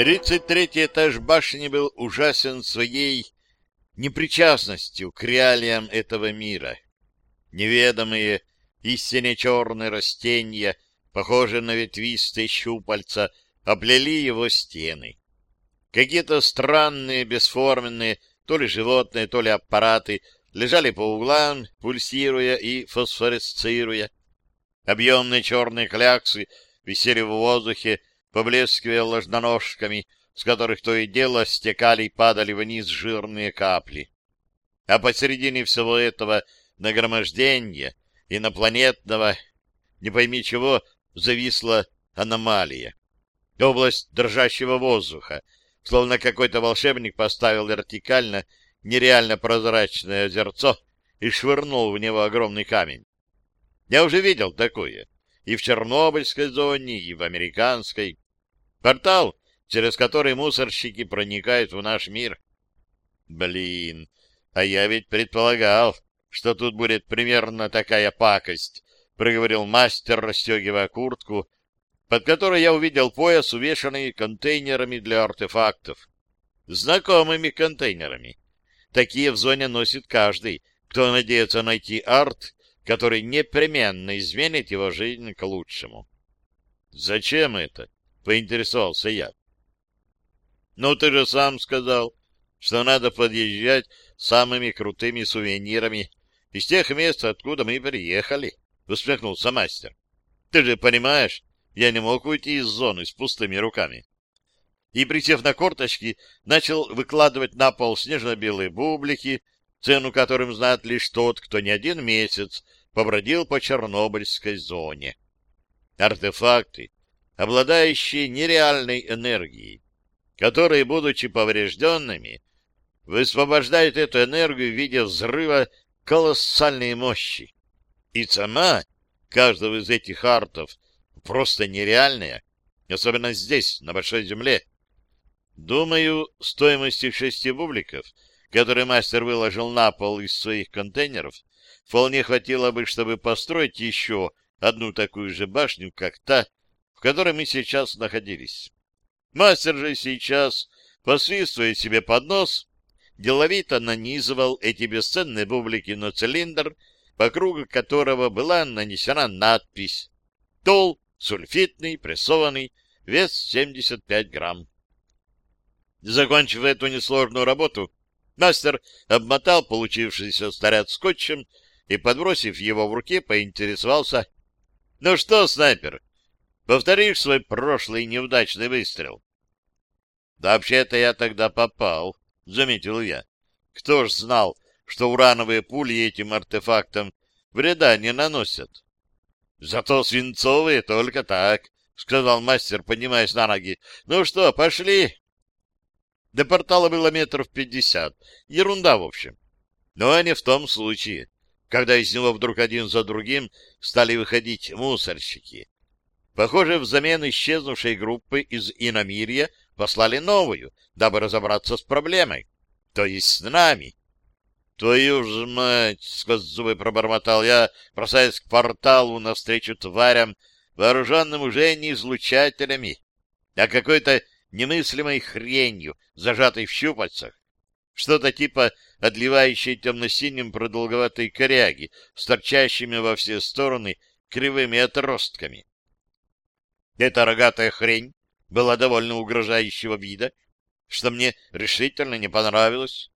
Тридцать третий этаж башни был ужасен своей непричастностью к реалиям этого мира. Неведомые, истинно черные растения, похожие на ветвистые щупальца, оплели его стены. Какие-то странные, бесформенные, то ли животные, то ли аппараты, лежали по углам, пульсируя и фосфоресцируя. Объемные черные кляксы висели в воздухе, поблескивая ложноножками, с которых то и дело стекали и падали вниз жирные капли. А посередине всего этого нагромождения инопланетного, не пойми чего, зависла аномалия. Область дрожащего воздуха, словно какой-то волшебник поставил вертикально нереально прозрачное озерцо и швырнул в него огромный камень. Я уже видел такое и в Чернобыльской зоне, и в американской. Портал, через который мусорщики проникают в наш мир. Блин, а я ведь предполагал, что тут будет примерно такая пакость, проговорил мастер, расстегивая куртку, под которой я увидел пояс, увешанный контейнерами для артефактов. Знакомыми контейнерами. Такие в зоне носит каждый, кто надеется найти арт, который непременно изменит его жизнь к лучшему. «Зачем это?» — поинтересовался я. «Ну, ты же сам сказал, что надо подъезжать самыми крутыми сувенирами из тех мест, откуда мы приехали», — усмехнулся мастер. «Ты же понимаешь, я не мог уйти из зоны с пустыми руками. И, присев на корточки, начал выкладывать на пол снежно-белые бублики, цену которым знает лишь тот, кто не один месяц побродил по Чернобыльской зоне. Артефакты, обладающие нереальной энергией, которые, будучи поврежденными, высвобождают эту энергию в виде взрыва колоссальной мощи. И цена каждого из этих артов просто нереальная, особенно здесь, на Большой Земле. Думаю, стоимости шести бубликов, которые мастер выложил на пол из своих контейнеров, вполне хватило бы, чтобы построить еще одну такую же башню, как та, в которой мы сейчас находились. Мастер же сейчас, посвистывая себе под нос, деловито нанизывал эти бесценные бублики на цилиндр, по кругу которого была нанесена надпись «Тол сульфитный, прессованный, вес 75 грамм. Закончив эту несложную работу, мастер обмотал получившийся снаряд скотчем и, подбросив его в руке, поинтересовался. — Ну что, снайпер, повторишь свой прошлый неудачный выстрел? — Да вообще-то я тогда попал, — заметил я. Кто ж знал, что урановые пули этим артефактом вреда не наносят? Зато свинцовые только так, — сказал мастер, поднимаясь на ноги. — Ну что, пошли? До портала было метров пятьдесят. Ерунда, в общем. Но не в том случае, когда из него вдруг один за другим стали выходить мусорщики. Похоже, взамен исчезнувшей группы из иномирья послали новую, дабы разобраться с проблемой. То есть с нами. Твою ж мать! — сквозь зубы пробормотал я, бросаясь к порталу навстречу тварям, вооруженным уже не излучателями, а какой-то немыслимой хренью, зажатой в щупальцах. Что-то типа отливающей темно-синим продолговатой коряги с торчащими во все стороны кривыми отростками. Эта рогатая хрень была довольно угрожающего вида, что мне решительно не понравилось.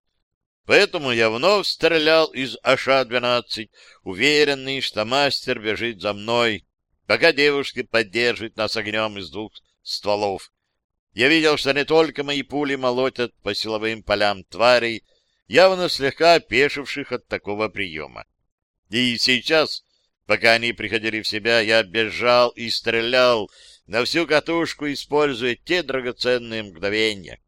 Поэтому я вновь стрелял из АШ-12, уверенный, что мастер бежит за мной, пока девушки поддерживают нас огнем из двух стволов. Я видел, что не только мои пули молотят по силовым полям тварей, явно слегка опешивших от такого приема. И сейчас, пока они приходили в себя, я бежал и стрелял на всю катушку, используя те драгоценные мгновения.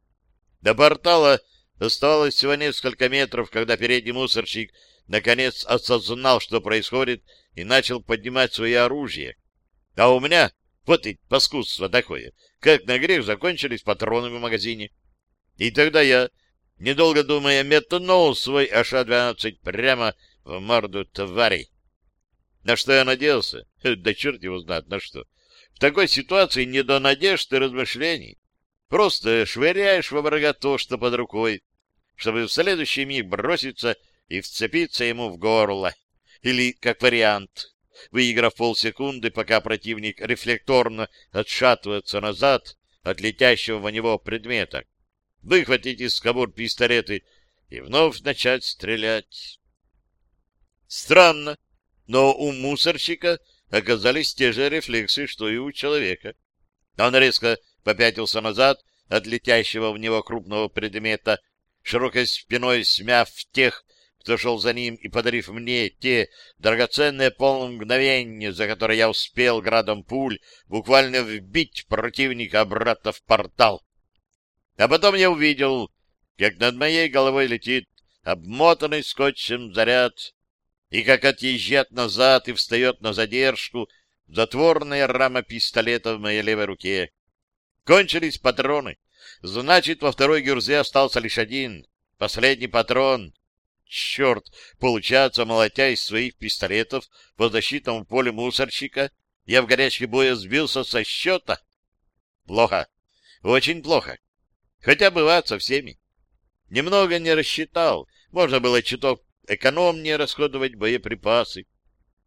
До портала Оставалось всего несколько метров, когда передний мусорщик наконец осознал, что происходит, и начал поднимать свое оружие. А у меня, вот и паскудство такое, как на грех закончились патроны в магазине. И тогда я, недолго думая, метнул свой АШ-12 прямо в морду тварей. На что я надеялся? Да черт его знает на что. В такой ситуации не до надежд и размышлений. Просто швыряешь во врага то, что под рукой, чтобы в следующий миг броситься и вцепиться ему в горло. Или, как вариант, выиграв полсекунды, пока противник рефлекторно отшатывается назад от летящего в него предмета, выхватить из кобур пистолеты и вновь начать стрелять. Странно, но у мусорщика оказались те же рефлексы, что и у человека. Он резко попятился назад от летящего в него крупного предмета, широкой спиной смяв тех, кто шел за ним, и подарив мне те драгоценные полмгновения, за которые я успел градом пуль буквально вбить противника обратно в портал. А потом я увидел, как над моей головой летит обмотанный скотчем заряд, и как отъезжает назад и встает на задержку затворная рама пистолета в моей левой руке. Кончились патроны. Значит, во второй гюрзе остался лишь один, последний патрон. Черт, получается, молотя из своих пистолетов по защитному полю мусорщика, я в горячке боя сбился со счета. Плохо, очень плохо. Хотя бывает со всеми. Немного не рассчитал, можно было чуток экономнее расходовать боеприпасы.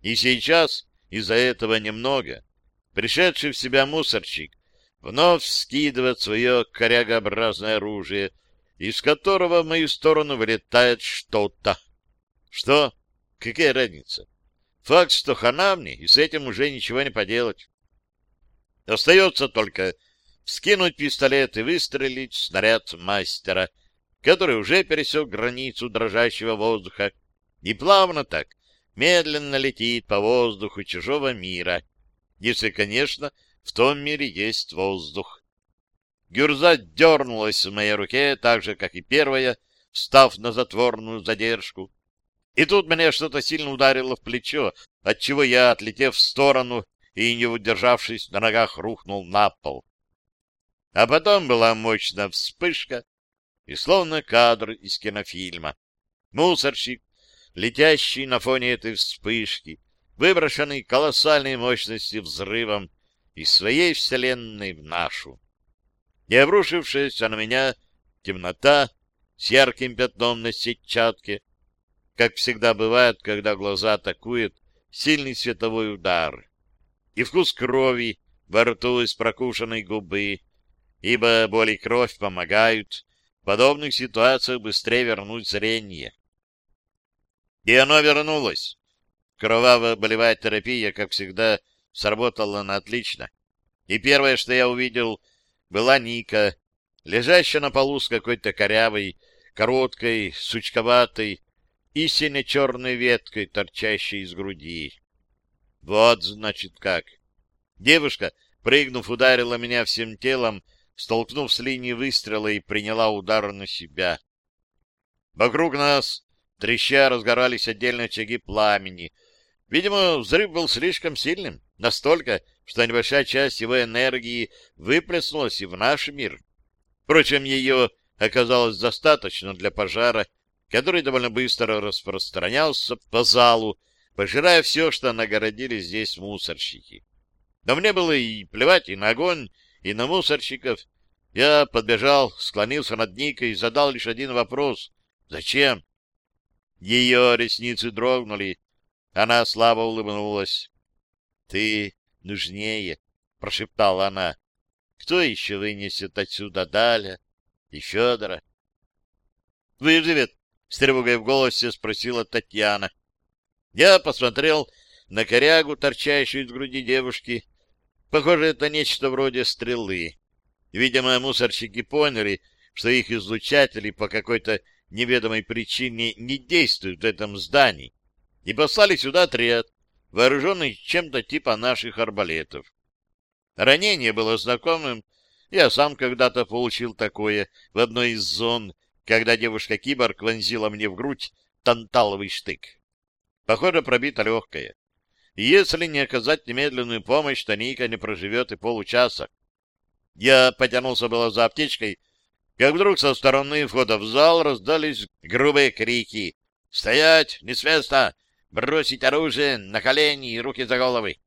И сейчас из-за этого немного. Пришедший в себя мусорщик вновь скидывает свое корягообразное оружие, из которого в мою сторону вылетает что-то. Что? Какая разница? Факт, что хана мне, и с этим уже ничего не поделать. Остается только скинуть пистолет и выстрелить снаряд мастера, который уже пересек границу дрожащего воздуха и плавно так, медленно летит по воздуху чужого мира, если, конечно, в том мире есть воздух. Гюрза дернулась в моей руке, так же, как и первая, встав на затворную задержку. И тут меня что-то сильно ударило в плечо, отчего я, отлетев в сторону и, не удержавшись на ногах, рухнул на пол. А потом была мощная вспышка, и словно кадр из кинофильма. Мусорщик, летящий на фоне этой вспышки, выброшенный колоссальной мощности взрывом из своей вселенной в нашу. И обрушившаяся на меня темнота с ярким пятном на сетчатке, как всегда бывает, когда глаза атакует сильный световой удар, и вкус крови во рту из прокушенной губы, ибо боль и кровь помогают подобных ситуациях быстрее вернуть зрение. И оно вернулось. Кровавая болевая терапия, как всегда, сработала на отлично. И первое, что я увидел, была Ника, лежащая на полу с какой-то корявой, короткой, сучковатой и сине-черной веткой, торчащей из груди. Вот, значит, как. Девушка, прыгнув, ударила меня всем телом, столкнув с линии выстрела и приняла удар на себя. Вокруг нас, треща, разгорались отдельные очаги пламени. Видимо, взрыв был слишком сильным, настолько, что небольшая часть его энергии выплеснулась и в наш мир. Впрочем, ее оказалось достаточно для пожара, который довольно быстро распространялся по залу, пожирая все, что нагородили здесь мусорщики. Но мне было и плевать и на огонь, и на мусорщиков. Я подбежал, склонился над Никой и задал лишь один вопрос. «Зачем?» Ее ресницы дрогнули. Она слабо улыбнулась. «Ты нужнее», — прошептала она. «Кто еще вынесет отсюда Даля и Федора?» «Выживет?» — с тревогой в голосе спросила Татьяна. Я посмотрел на корягу, торчащую из груди девушки, Похоже, это нечто вроде стрелы. Видимо, мусорщики поняли, что их излучатели по какой-то неведомой причине не действуют в этом здании, и послали сюда отряд, вооруженный чем-то типа наших арбалетов. Ранение было знакомым, я сам когда-то получил такое в одной из зон, когда девушка-киборг вонзила мне в грудь танталовый штык. Похоже, пробита легкая если не оказать немедленную помощь, то Ника не проживет и получаса. Я потянулся было за аптечкой, как вдруг со стороны входа в зал раздались грубые крики. «Стоять! Не с места! Бросить оружие! На колени и руки за головы!»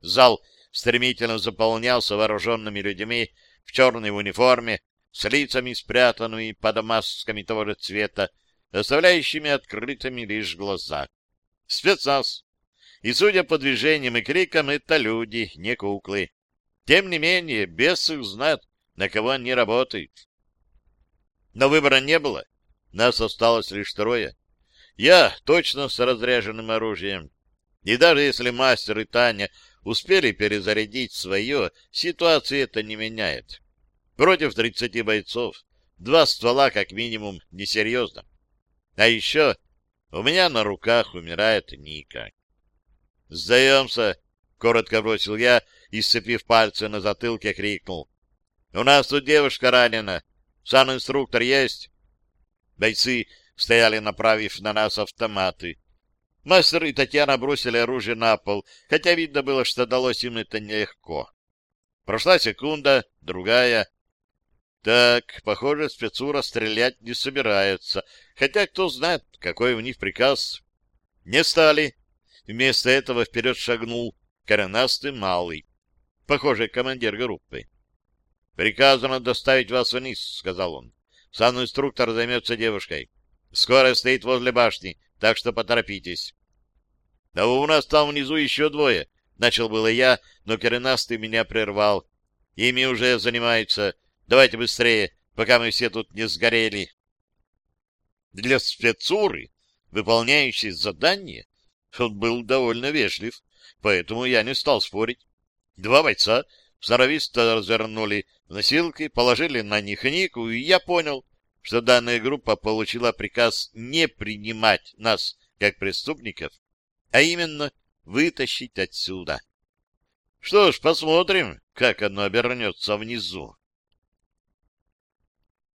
Зал стремительно заполнялся вооруженными людьми, в черной униформе, с лицами спрятанными под масками того же цвета, оставляющими открытыми лишь глаза. Спецназ. И, судя по движениям и крикам, это люди, не куклы. Тем не менее, бес их знает, на кого они работают. Но выбора не было. Нас осталось лишь трое. Я точно с разряженным оружием. И даже если мастер и Таня успели перезарядить свое, ситуации это не меняет. Против 30 бойцов два ствола как минимум несерьезно. А еще у меня на руках умирает Ника. «Сдаемся!» — коротко бросил я и, сцепив пальцы на затылке, крикнул. «У нас тут девушка ранена. Сам инструктор есть?» Бойцы стояли, направив на нас автоматы. Мастер и Татьяна бросили оружие на пол, хотя видно было, что далось им это нелегко. Прошла секунда, другая. Так, похоже, спецура стрелять не собирается, хотя кто знает, какой у них приказ. Не стали. Вместо этого вперед шагнул коренастый малый, похоже, командир группы. «Приказано доставить вас вниз», — сказал он. «Сам инструктор займется девушкой. Скоро стоит возле башни, так что поторопитесь. — Да у нас там внизу еще двое. Начал было я, но коренастый меня прервал. Ими уже занимаются. Давайте быстрее, пока мы все тут не сгорели. Для спецуры, выполняющей задание, он был довольно вежлив, поэтому я не стал спорить. Два бойца сноровисто развернули носилки, положили на них нику, и я понял, что данная группа получила приказ не принимать нас как преступников, а именно вытащить отсюда. Что ж, посмотрим, как оно обернется внизу.